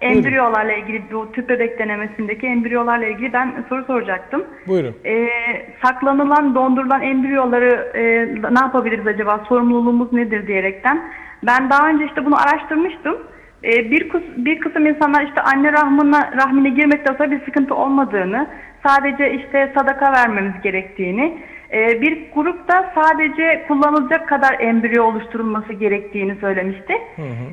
embriyolarla ilgili bu tüp bebek denemesindeki embriyolarla ilgili ben soru soracaktım. Buyurun. Ee, saklanılan, dondurulan embriyoları e, ne yapabiliriz acaba? Sorumluluğumuz nedir diyerekten. Ben daha önce işte bunu araştırmıştım. Ee, bir, kıs, bir kısım insanlar işte anne rahmına, rahmine girmekte olsa bir sıkıntı olmadığını, sadece işte sadaka vermemiz gerektiğini, bir grupta sadece kullanılacak kadar embriyo oluşturulması gerektiğini söylemişti.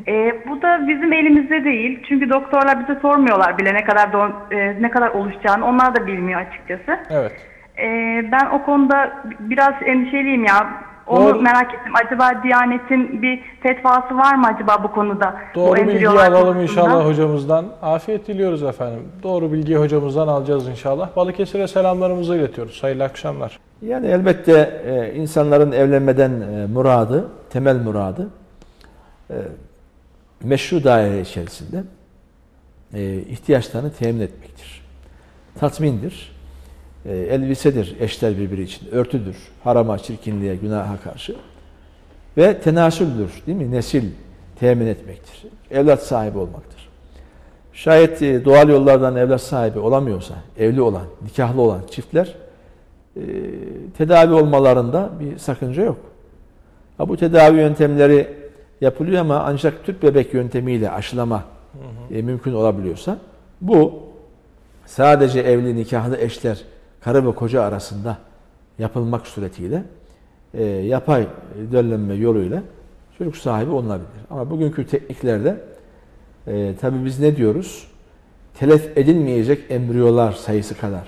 E, bu da bizim elimizde değil. Çünkü doktorlar bize sormuyorlar bile ne kadar don, e, ne kadar oluşacağını. Onlar da bilmiyor açıkçası. Evet. E, ben o konuda biraz endişeliyim ya. Onu Doğru. merak ettim. Acaba Diyanet'in bir fetvası var mı acaba bu konuda? bu Doğru bilgi embriyolar alalım konusunda? inşallah hocamızdan. Afiyet diliyoruz efendim. Doğru bilgiyi hocamızdan alacağız inşallah. Balıkesir'e selamlarımızı iletiyoruz. Hayırlı akşamlar. Yani elbette e, insanların evlenmeden e, muradı, temel muradı e, meşru daire içerisinde e, ihtiyaçlarını temin etmektir. Tatmindir, e, elbisedir eşler birbiri için, örtüdür, harama, çirkinliğe, günaha karşı ve tenasüldür, değil mi? Nesil temin etmektir. Evlat sahibi olmaktır. Şayet doğal yollardan evlat sahibi olamıyorsa, evli olan, nikahlı olan çiftler e, tedavi olmalarında bir sakınca yok. Ha, bu tedavi yöntemleri yapılıyor ama ancak tüp bebek yöntemiyle aşılama e, mümkün olabiliyorsa bu sadece evli nikahlı eşler karı ve koca arasında yapılmak suretiyle e, yapay döllenme yoluyla çocuk sahibi olunabilir. Ama bugünkü tekniklerde e, tabii biz ne diyoruz? Telef edilmeyecek embriyolar sayısı kadar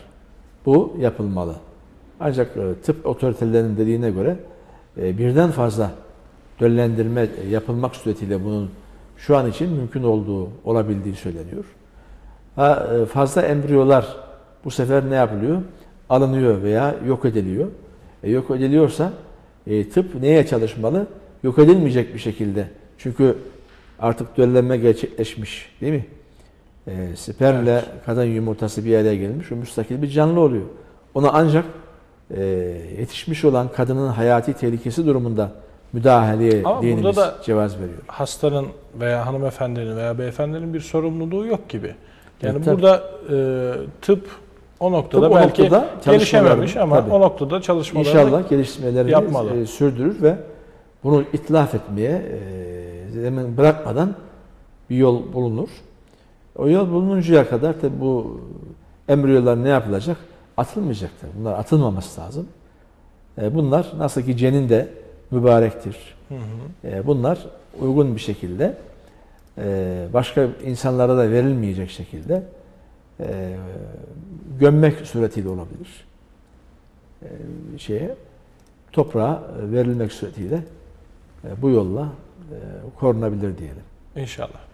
bu yapılmalı. Ancak e, tıp otoritelerinin dediğine göre e, birden fazla döllendirme e, yapılmak suretiyle bunun şu an için mümkün olduğu, olabildiği söyleniyor. Ha, fazla embriyolar bu sefer ne yapılıyor? Alınıyor veya yok ediliyor. E, yok ediliyorsa e, tıp neye çalışmalı? Yok edilmeyecek bir şekilde. Çünkü artık döllenme gerçekleşmiş değil mi? E, spermle kadın yumurtası bir araya gelmiş. O müstakil bir canlı oluyor. Ona ancak e, yetişmiş olan kadının hayati tehlikesi durumunda müdahaleye Ama dinimiz da- cevaz veriyor. Hastanın veya hanımefendinin veya beyefendinin bir sorumluluğu yok gibi. Yani Evet, burada e, tıp o noktada Tıp o belki noktada gelişememiş ama tabii. o noktada çalışmalarını İnşallah gelişmelerini yapmalı. e, sürdürür ve bunu itlaf etmeye e, zemin bırakmadan bir yol bulunur. O yol bulununcaya kadar tabi bu embriyolar ne yapılacak? Atılmayacaktır. Bunlar atılmaması lazım. E, bunlar nasıl ki cenin de mübarektir. E, bunlar uygun bir şekilde e, başka insanlara da verilmeyecek şekilde gömmek suretiyle olabilir. Şeye toprağa verilmek suretiyle bu yolla korunabilir diyelim. inşallah.